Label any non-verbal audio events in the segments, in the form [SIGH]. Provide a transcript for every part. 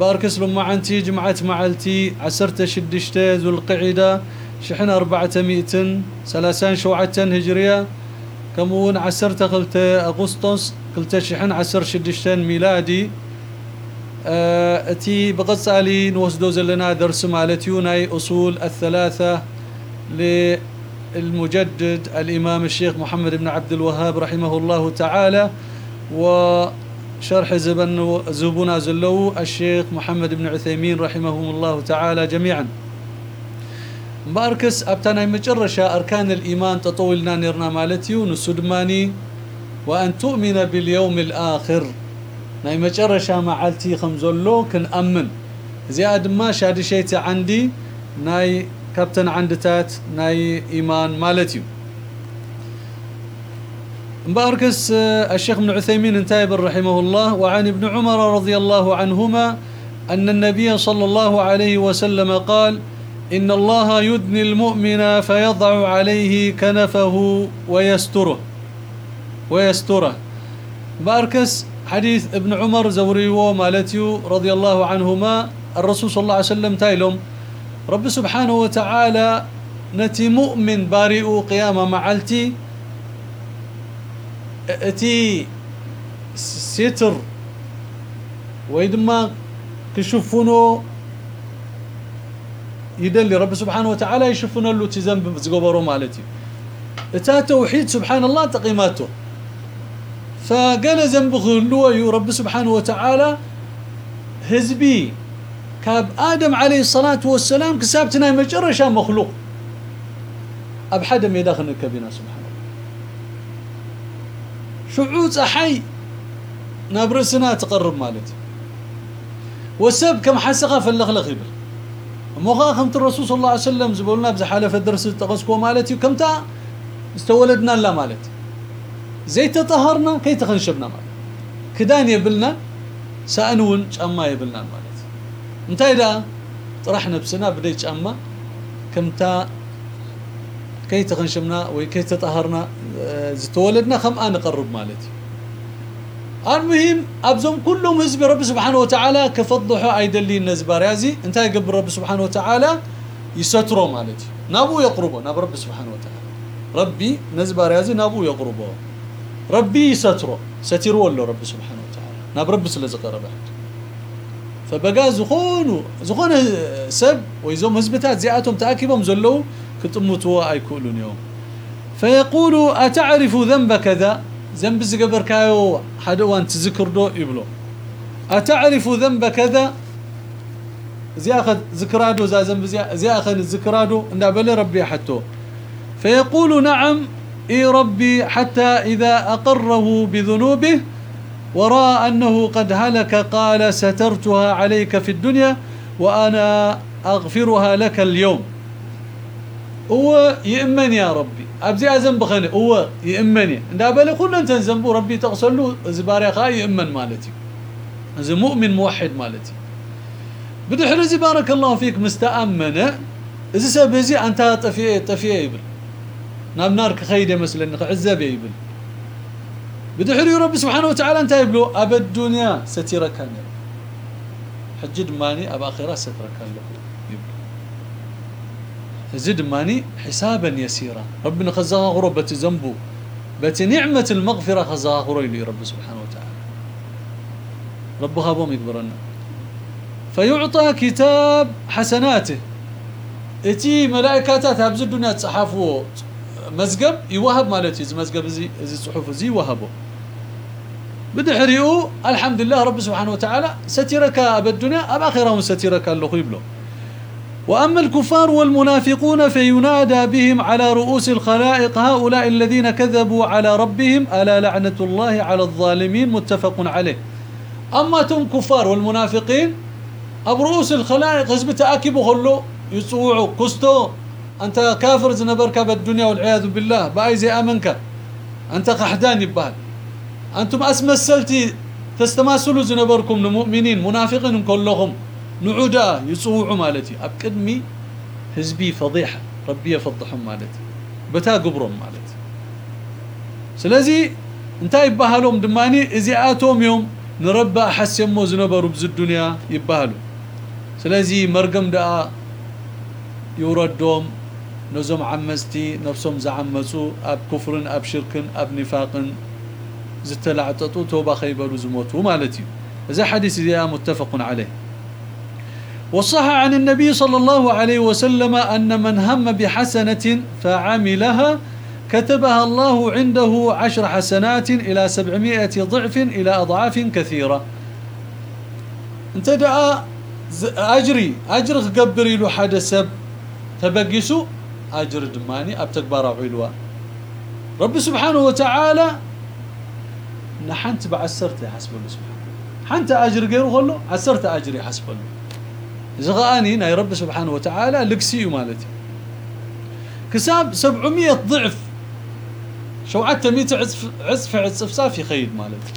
بارك اسلم معنتي جمعت معلتي عسرت شدشتي ذو القعدة شحن أربعة مئة سلاسان شوعة هجرية كمون عسرت قلت أغسطس قلت شحن عسر شدشتين ميلادي. اتي بقصالي نوسدو زلنا درس مالتيو ناي أصول الثلاثة للمجدد الإمام الشيخ محمد بن عبد الوهاب رحمه الله تعالى وشرح زبن زبنا زلو الشيخ محمد بن عثيمين رحمهم الله تعالى جميعا. باركس ابتنا مجرشة أركان الإيمان تطولنا نرنا مالتيو نسدماني وأن تؤمن باليوم الآخر. ناي مجرشة معلتي خمزولو كن أمن. زياد ما شادي شيتي عندي ناي كابتن عندتات ناي إيمان مالتيو مباركس الشيخ ابن عثيمين انتايب رحمه الله وعن ابن عمر رضي الله عنهما أن النبي صلى الله عليه وسلم قال إن الله يدني المؤمن فيضع عليه كنفه ويستره. ويستره. باركس حديث ابن عمر زوريو مالتيو رضي الله عنهما الرسول صلى الله عليه وسلم تايلهم رب سبحانه وتعالى نتي مؤمن بارئ قيامة معلتي أتي ستر ويدما كشفونو يدلي رب سبحانه وتعالى يشوفون له تزنب زقبرو مالتي. أتا توحيد سبحان الله تقيماته. فقال ذنب خلوه رب سبحانه وتعالى هزبي كاب آدم عليه الصلاة والسلام كسابتنا مجرشا مخلوق. أب حدا يدخل كبينا سبحان الله شعوت أحي. نابرسنا تقرب مالتي. والسب كم حسقا فلخلخ يبل. مخاخمت الرسول صلى الله عليه وسلم زبولنا بزح حالة الدرس تقسكو مالتي كمتا استولدنا لا مالتي. زي تطهرنا كي تخنشبنا مالتي. كدان يبلنا سأنون أما يبلنا مالتي. انتهي دا طرح نفسنا بديت أما كمتا كي تخنشمنا وكي تطهرنا زتولدنا خم أنا قرب مالتي. المهم أبزم كلهم حزب رب سبحانه وتعالى كفضحوا أيدلي النزباريازي انتهي قبل رب سبحانه وتعالى يستروا مالتي. نابو يقربوا ناب رب سبحانه وتعالى. ربي نزباريازي نابو يقربوا. ربي يستروا ستروا ولا رب سبحانه وتعالى. ناب رب سلزق ربحت فبقى زخون زخون سب ويزوم هزبتات زياتهم تاكبهم زلوا كتمتوا أي كلون يوم. فيقول أتعرف ذنب كذا؟ ذنب زقبر كايو حدا وان تذكر دو يبلو. أتعرف ذنب كذا؟ زي اخذ ذكرادو زي ذنب زي اخذ ذكرادو ان بل ربي حتى فيقول نعم إي ربي حتى إذا أقره بذنوبه وراى أنه قد هلك قال سترتها عليك في الدنيا وأنا أغفرها لك اليوم. هو يأمن يا ربي. أبزي أزنب خني هو يأمني دا بالي كلنا أنت ذنبو ربي تغسل له زباري خا يأمن مالتي. زي مؤمن موحد مالتي. بدحر زي بارك الله فيك مستأمنة. إذا سبزي أنت طفيه طفيه يبل. ناب نار كخيد مثلا عزب يبل. بدحري رب سبحانه وتعالى أنت يبلو أب الدنيا ستيرك حجد ماني أب آخرة سترك له زد ماني حسابا يسيرا. ربنا خزاها غربة ذنبه بت نعمة المغفرة خزاها غريلي رب سبحانه وتعالى. رب خابهم يكبرنا فيعطى كتاب حسناته. إتي ملائكاتات هبز الدنيا تصحفوا مزقب يوهب مالتي. مزقب زي زي صحف زي وهبه بدحريو الحمد لله رب سبحانه وتعالى سترك الدنيا أب آخره سترك الله يبلو وأما الكفار والمنافقون فينادى بهم على رؤوس الخلائق هؤلاء الذين كذبوا على ربهم ألا لعنة الله على الظالمين؟ متفق عليه. أما تم كفار والمنافقين أب رؤوس الخلائق حزب تاكبوا خلو يصوعوا كستو أنت كافر زنبرك بالدنيا والعياذ بالله باي زي آمنك أنت قحدان يبال أنتم اسمسلتي تستماثلوا زنبركم المؤمنين منافقين كلهم. نعودا يصوعوا مالتي. ابقدمي حزبي فضيحة. ربي يفضحهم مالتي. بتا قبرهم مالتي. سلازي انت يبهالهم دماني. ازياتهم يوم نربى حسيمو زنبروا بز الدنيا يبهالوا سلازي مرقم دا يوردهم نزم عمستي نفسهم زعمسوا. أب كفر أب شرك أب نفاق زتلعططوا توبة خيبروا زموتوا مالتي. إذا حديث ذي متفق عليه. وصح عن النبي صلى الله عليه وسلم أن من هم بحسنة فعملها كتبها الله عنده عشر حسنات إلى سبعمائة ضعف إلى أضعاف كثيرة. أنت دعا أجري أجر قبري له حدا سب. تبقسوا أجر دماني أبتكبر علوا رب سبحانه وتعالى نحنت بعسرت حسب الله سبحانه. حنت أجر غيره خلو عسرت حسب الله. زغاني ناي رب سبحانه وتعالى لكسي مالتي. كساب 700 ضعف. شوعت 100 عزف عزف عزف صافي خيد مالتي.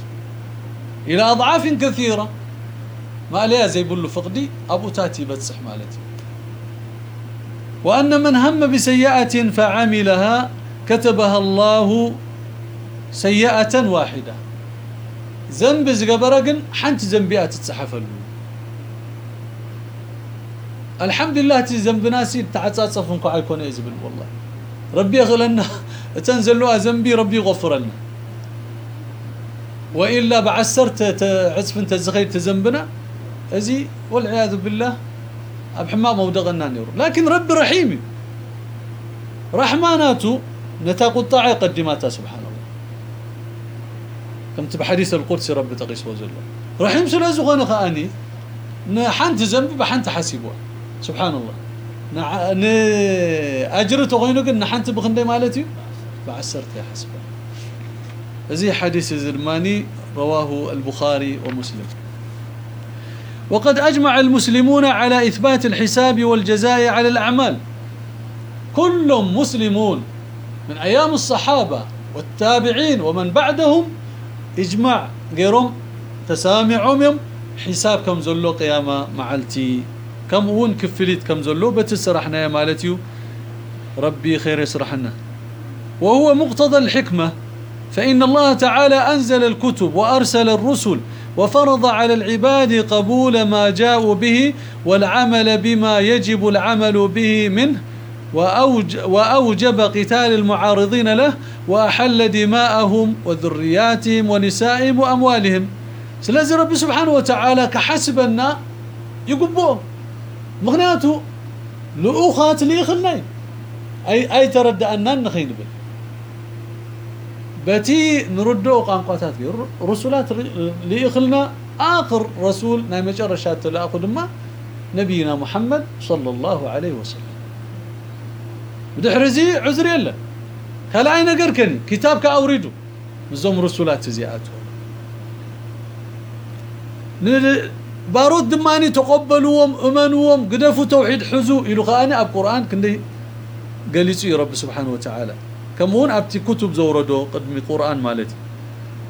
إلى أضعاف كثيرة. ما عليها زي له فقدي أبو تاتي بتصح مالتي. وأن من هم بسيئة فعملها كتبها الله سيئة واحدة. ذنب زغبرقن حنت ذنبيات تتصحفلو الحمد لله تي ذنبنا سي تعصصف انكو ايكون يزبل والله ربي يغلنا تنزلوا ذنبي ربي يغفرنا والا بعسرت عصف انت زخيل تذنبنا ازي والعياذ بالله ابحما مودغنا نير لكن رب رحيم رحماناته نتا قطاع قدماتها سبحان الله كم بحديث القدس رب تقيس وزل رحيم سلازو غنى خاني نحنت ذنب بحنت حسيبه سبحان الله ن أجرته غينو قلنا حنت بخندي مالتي؟ بعسرت يا حسب هذه حديث الزلماني رواه البخاري ومسلم. وقد أجمع المسلمون على إثبات الحساب والجزاء على الأعمال. كلهم مسلمون من أيام الصحابة والتابعين ومن بعدهم إجماع غيرهم تسامعهم حساب كم زلو قيامة معلتي. كم ون كفليت كم زلو بتسرحنا يا مالتيو ربي خير يسرحنا. وهو مقتضى الحكمة. فإن الله تعالى أنزل الكتب وأرسل الرسل وفرض على العباد قبول ما جاءوا به والعمل بما يجب العمل به منه. وأوج وأوجب قتال المعارضين له وأحل دماءهم وذرياتهم ونسائهم وأموالهم. سلازي ربي سبحانه وتعالى كحسبنا يقبوه مغنياته لؤخات ليخلنا اي أي تردأنا نخين بل بتي نردو قانقاتات رسولات ليخلنا آخر رسول ناي مجرشات لاخذ ما نبينا محمد صلى الله عليه وسلم. بدحرزي عذر يلا هلا اي نقر كني كتابك اوريدو زوم رسولات زياتو بارود دماني تقبلوهم امنوهم قدفوا توحيد حزو يلو خاني اب قران كندي قاليصو رب سبحانه وتعالى كمون ابتي كتب زوردو قدم القران مالتي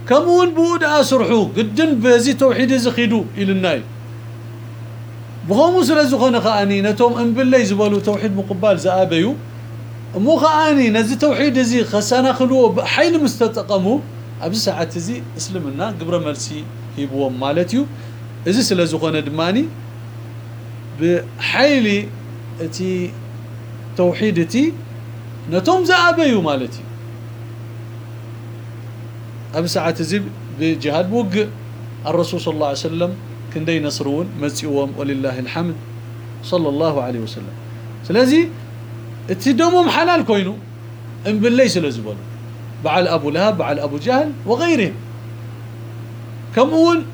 كمون بود اسرحو قدن بزي توحيد زخيدو إلى الناي بخومو سلازخونه خاني نتوم ان بالله زبلوا توحيد مقبال زابيو مو خاني نزي توحيد زي خسانا خلو حين مستتقمو أبي ساعه زي اسلمنا قبر ملسي هيبوم مالتيو. إزي سلازخونه دماني. بحيلي إتي توحيدتي نتوم زابيو مالتي أبي ساعه زي بجهاد بوق. الرسول صلى الله عليه وسلم كندي نصرون مزيوم ولله الحمد. صلى الله عليه وسلم. سلازي اتدومهم حلال كوينو ان بالله سلازبلو بعل ابو لهب بعل ابو جهل وغيرهم كمون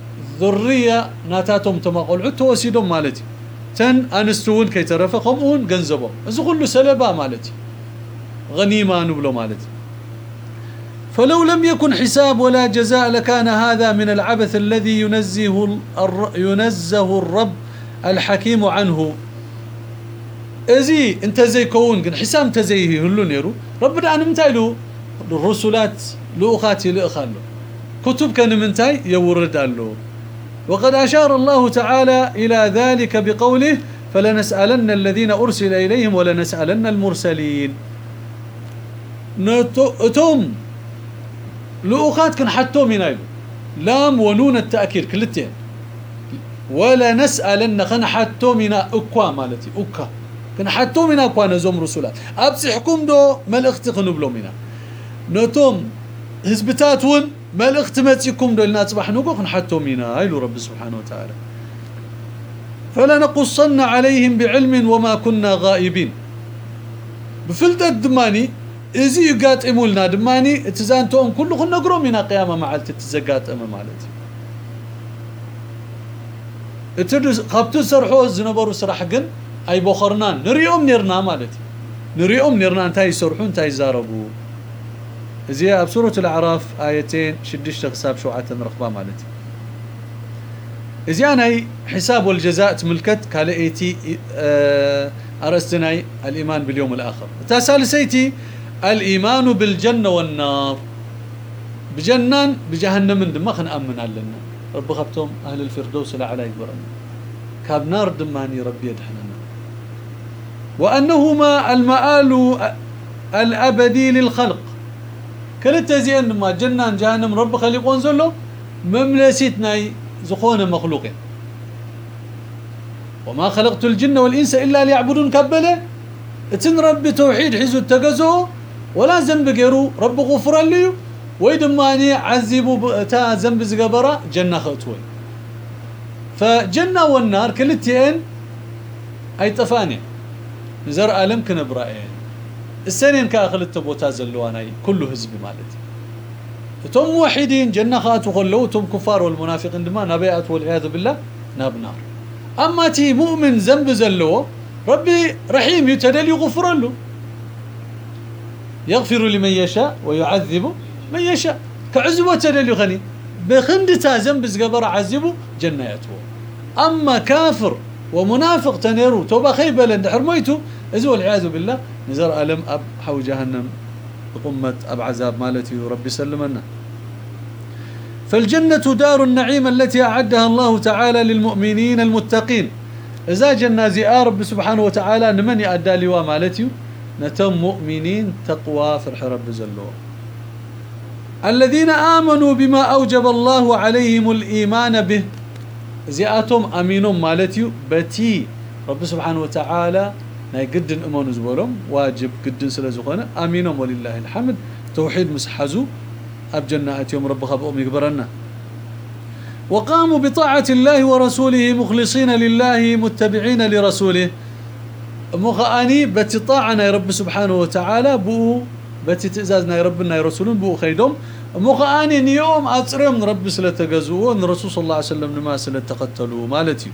ذريه ناتاتهم تمقلعو توسيدهم مالتي تن انستون كي ترفه كمون غنزبهم اذا كله سلبا مالتي غنيمه نبلو مالتي فلو لم يكن حساب ولا جزاء لكان هذا من العبث الذي ينزه ينزه الرب الحكيم عنه ازي انت زي كون كن حساب تزيه هلو نيرو ربنا ان متايلو الرسلات لوخاتي لاخالو كتب كان منتاي يورد له وقد اشار الله تعالى إلى ذلك بقوله فلنسالن الذين ارسل اليهم ولنسالن المرسلين نتوم لؤخات كن حتو من ايلو لام ونون التأكيد كلتين ولا نسألن خن حتو من اكوا مالتي اكا كن حتو من اكوا نزوم رسولات. ابصحكم دو ملأخت قنبلو منا. نتوم هزبتاتون ملأخت متيكم دو لنا صباح نوكو خن حتو منا. ايلو رب سبحانه وتعالى. فلنقصن عليهم بعلم وما كنا غائبين. بفلت الدماني إزي يقاطموا لنا دماني اتزانتهم كلهم نقروا من قيامة معلت تزقاطم مالتي اتدرس قبتو سرحو زنبرو سرح جن أي بخرنان نريهم نيرنا مالتي. نريهم نيرنا انتي يسرحون انتي يزاربو زي أب الأعراف آيتين شدش حساب شوعة رقبه مالتي. ازي أنا حساب والجزاء تملكت كالئتي آه ارستناي الإيمان باليوم الآخر. تسالسيتي الإيمان بالجنة والنار. بجنان بجهنم دم خن أمن علنا رب خبتهم أهل الفردوس الأعلى يقبرنا كاب نار دماني ربي يدحننا. وأنهما المآل الأبدي للخلق. كل زين ما جنان جهنم رب خليقون زلو مملسيتنا زخون مخلوقين. وما خلقت الجن والإنس إلا ليعبدون كبله إتن رب توحيد حزو التقزو ولا ذنب غيرو رب غفر لي ويدماني عذبوا تا ذنب زغبرة جنة خطوي فجنة والنار كلتين أي طفاني. زر عالم كنبراين السنين كاخلت بوتا زلواناي كل حزب مالتي توم موحدين جنة خاتو خلو توم كفار والمنافقين دما نبيات والعياذ بالله ناب نار. أما تي مؤمن ذنب زلو ربي رحيم يتدل يغفر له. يغفر لمن يشاء ويعذب من يشاء. كعزبه تدل غني بخندتا ذنب زقبر عذبه جناته أما كافر ومنافق تنيرو. توبة خيبه لند حرميته. ازو والعياذ بالله نزر ألم أب حو جهنم. قمه أب عذاب مالتي ربي سلمنا. فالجنة دار النعيم التي أعدها الله تعالى للمؤمنين المتقين. إذا جنة زئار رب سبحانه وتعالى نمن يأدى لوا مالتي. نتم مؤمنين تقوى فرح رب زلو. الذين آمنوا بما أوجب الله عليهم الإيمان به زياتهم أمينهم مالتيو بتي رب سبحانه وتعالى ناي قدن امون زبولهم واجب قدن سلازخونه امينهم ولله الحمد توحيد مسحزو اب جناتهم رب خبهم يقبرنا وقاموا بطاعه الله ورسوله مخلصين لله متبعين لرسوله مخاني بتطاعنا يا رب سبحانه وتعالى بو بتتزازنا يا ربنا يا رسولون بو خيدهم مخاني اليوم اصرم رب سلتجزوا ان الرسول صلى الله عليه وسلم نما سلتقتلوا. مالتي؟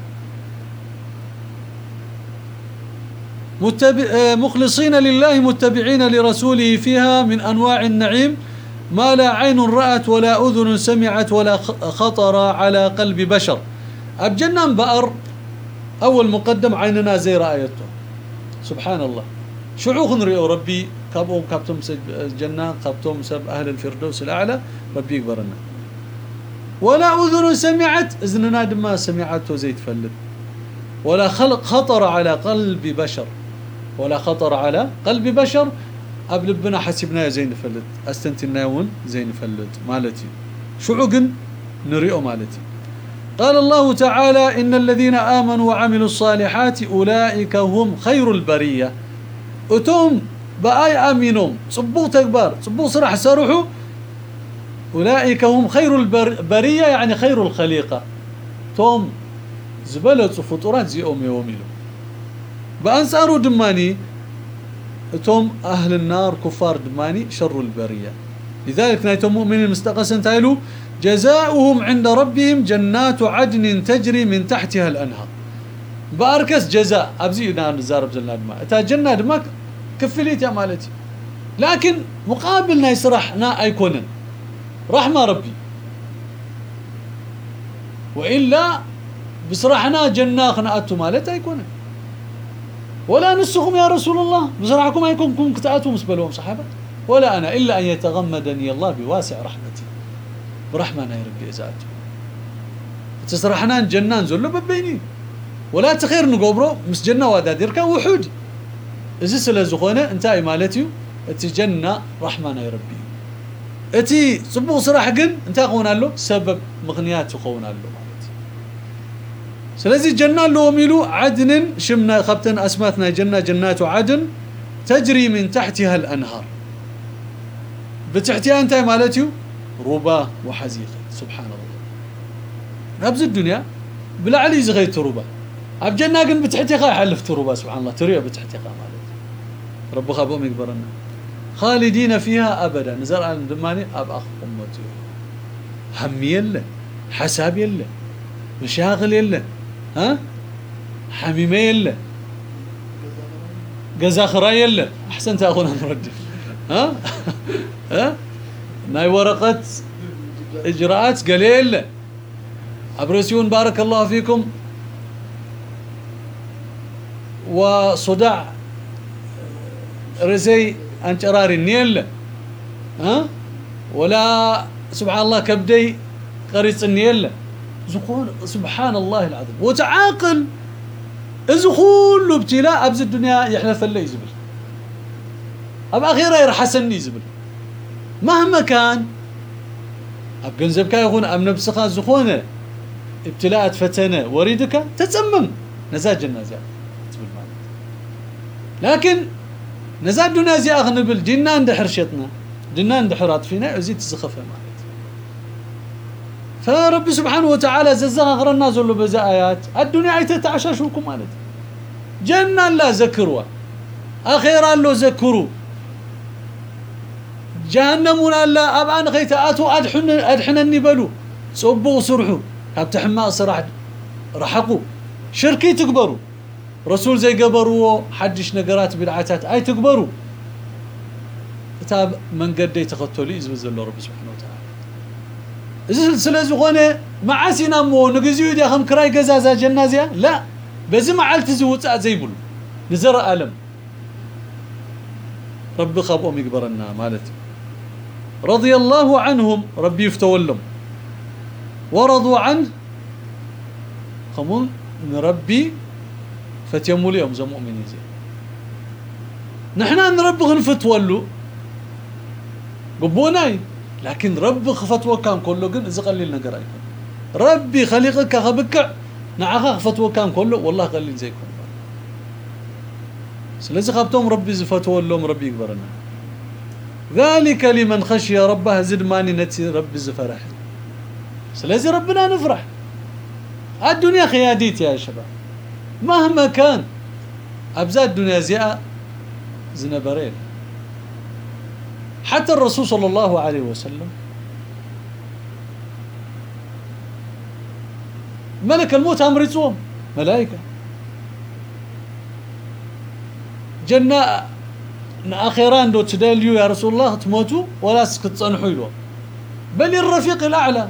متبع مخلصين لله متبعين لرسوله فيها من أنواع النعيم. ما لا عين رأت ولا أذن سمعت ولا خطر على قلب بشر. أبجنان بأر أول مقدم عيننا زي رأيته. سبحان الله. شعوخ نريو ربي كابهم كابتم الجنة كابتم سب أهل الفردوس الأعلى ربي يكبرنا. ولا أذن سمعت إذننا دما سمعت وزيت فلت. ولا خلق خطر على قلب بشر. ولا خطر على قلب بشر. قبل بنا حسبنا زين فلت. استنتنا ون زين فلت. مالتي. شعوقن نريو مالتي. قال الله تعالى إن الذين آمنوا وعملوا الصالحات أولئك هم خير البرية. أتوم بآي آمنهم صبوه تكبار صبوه صراح سروحوا أولئك هم خير البرية يعني خير الخليقة. توم زبلت فطورات زيهم يوميلو بأنصارو دماني توم أهل النار كفار دماني شر البرية. لذلك نايتم مؤمنين مستقسن تايلو جزاؤهم عند ربهم جنات عدن تجري من تحتها الأنهار. بأركس جزاء. أبزي نار نزارب زلنا دما أتا جنة دما كفليت يا مالتي. لكن مقابلنا يسرحنا أيكونن. رحمة ربي. وإلا بصراحنا جنة خناتو مالت أيكونن. ولا نسخم يا رسول الله. بصراحكم ايكونكم كتاتوا مسبلهم صحابة. ولا أنا إلا أن يتغمدني الله بواسع رحمتي. برحمة يا ربي ازاتو تسرحنا جنان زلو ببيني. ولا تخير نقبرو مس جنة وداديركا وحود. اذا سلا زخونه انتاي مالتيو اتي جنة رحمة يا ربي اتي صبو صراح قن انت قونا له سبب مغنيات قونا له سلازي جنة لو ميلو عدن شمنا خبتن اسماتنا جنة جنات عدن تجري من تحتها الانهار بتحتها انت مالتيو ربا وحزيقه سبحان الله نبز الدنيا بلا علي زغيت ربا اب جنة قن بتحتها يحلف تربا سبحان الله تريا بتحتها مالت رب خابهم يكبرنا خالدين فيها ابدا. نزل عن دماني أب أخ أمتي. هم يله حساب يله مشاغل يله ها؟ حميمة يله جزا خرا يله أحسنت أخونا نرد ها؟ [LAUGHS] ها؟ ناي ورقة إجراءات قليل ابرسيون بارك الله فيكم. وصداع رزي أنشراري نيل ها؟ ولا سبحان الله كبدي قريص النيل. زخون سبحان الله العظيم. وتعاقل. كله ابتلاء أبز الدنيا يحلف اللي يزبل. أب أخيرا يرحسني يزبل. مهما كان أب جنزبك يكون ام نفسك زخونه ابتلاء فتنه وريدك تتسمم. نزاج النازع لكن نزاد نازي اخن بال جنا عند حرشتنا. جنا عند حرات فينا. أزيد تسخفه مالت فرب سبحانه وتعالى ززغ غرنا زلو بزا آيات. الدنيا ايت تعششوكم مالت جنة لا ذكروا أخيرا لو ذكروا جهنم ولا ابان خيتاتو ادحن أدحنني بلو. صبوا صرحوا كابت حما صراح رحقوا. شركي تكبروا. رسول زي قبروا حدش نقرات بدعاتات. أي تكبروا كتاب من قد يتقتلي يزبز الله رب سبحانه وتعالى. اذا سلازي غونه معاسينا مو نغزيو دي خم كراي غزازا جنازيا لا. بزي معلت زوصا زي بلو. نزر ألم. رب خبهم يقبرنا مالتي رضي الله عنهم ربي يفتولهم ورضوا عنه. خمون نربي فتيموا اليوم زي مؤمنين زي نحنا نرب غنفت ولو قبوناي لكن رب خفتوى كان كله قن إذا قليل نقرأ ربي خليقك خبكع. نعخ خفتوى كان كله. والله قليل زيكم سلازي خبتهم ربي زفتوى لهم ربي يكبرنا ذلك لمن خشي ربه زد ماني نتي ربي زفرح سلازي ربنا نفرح. الدنيا خياديت يا شباب. مهما كان أبزاد الدنيا زياء زنبرين حتى الرسول صلى الله عليه وسلم ملك الموت أمر يصوم ملائكة. جنة أخيرا دو تدليو يا رسول الله تموتوا ولا سكتصنحوا له بل الرفيق الأعلى.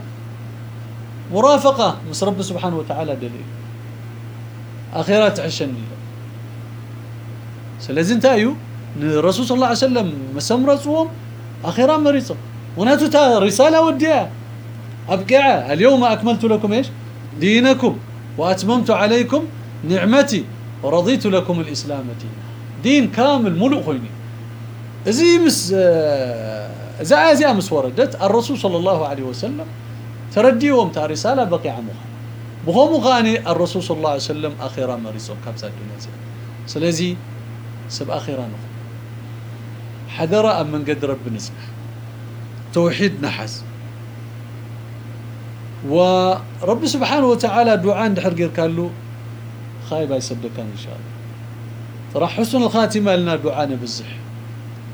مرافقة مس رب سبحانه وتعالى دليل. أخيرا تعشني سلازم تايو الرسول صلى الله عليه وسلم مسمر صوم أخيرا مريض وناتو تا رساله وديا ابقع اليوم اكملت لكم إيش دينكم واتممت عليكم نعمتي ورضيت لكم الإسلام دينا دين كامل ملء خويني زي مس زي زي مس وردت الرسول صلى الله عليه وسلم ترديهم تا رسالة بقي عموها بهم غاني الرسول صلى الله عليه وسلم مريضهم كابسا الدنيا سلازي سب أخيرا. نخو حذر أم من قد رب توحيد نحس. ورب سبحانه وتعالى دعاء دحر قال خايب يصدقك إن شاء الله. ترى حسن الخاتمة لنا دعاء بزح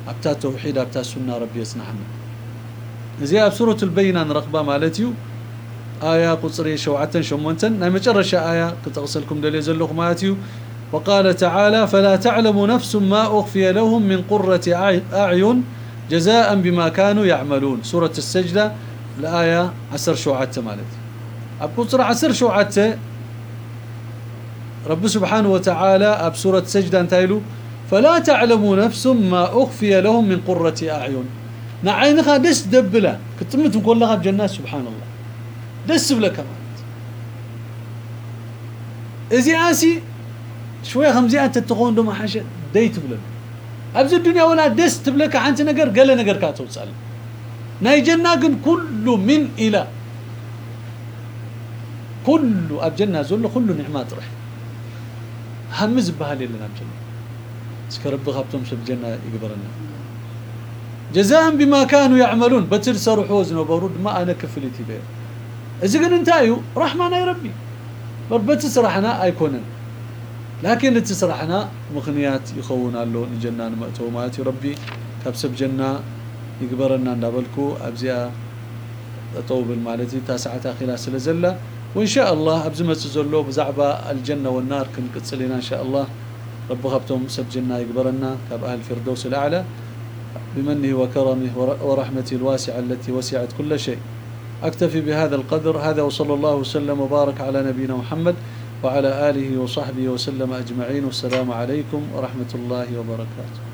ابتا توحيد ابتا سنة ربي يسنحنا زي سورة البينة رقبه مالتيو آية قصري شوعة شمونتن نعم مجرش آية كتغسلكم دلي زلوخ ماتيو وقال تعالى فلا تعلم نفس ما أخفي لهم من قرة أعين جزاء بما كانوا يعملون. سورة السجدة الآية عسر شوعته مالت أبقصر عسر شوعته رب سبحانه وتعالى أب سورة سجدة انتايلو فلا تعلم نفس ما أخفي لهم من قرة أعين. نعينها دس دبلا كتمت نقول لها بجنات سبحان الله دس بلا كمان إذي آسي شوية خمزي أنت تقون دو ما حاجة ديت بلا أبز الدنيا ولا دس تبلك عنت نقر قال نقر كاتو تسأل ناي جنة كل من إلى كل جنة زل كل نعمات رح همز بهالي لنا بجنة سكرب خبتم سب جنة يقبرنا جزاء بما كانوا يعملون بتر سر حوزن وبرود ما أنا كفلتي بيه كان انتايو رحمة يا ربي بربت سرحنا أيكونن لكن تسرحنا مخنيات يخون له الجنة مأتو ماتي ربي كبسب جنة يقبرنا ندبلكو ابزيا طوب المالتي تاسعة خلال سلزلة وان شاء الله ابزمة زلو بزعبة الجنة والنار كن قتصلنا ان شاء الله رب خبتم سب جنة يقبرنا كاب أهل الفردوس الاعلى بمنه وكرمه ورحمته الواسعة التي وسعت كل شيء أكتفي بهذا القدر. هذا وصلى الله وسلم وبارك على نبينا محمد وعلى آله وصحبه وسلم أجمعين. والسلام عليكم ورحمة الله وبركاته.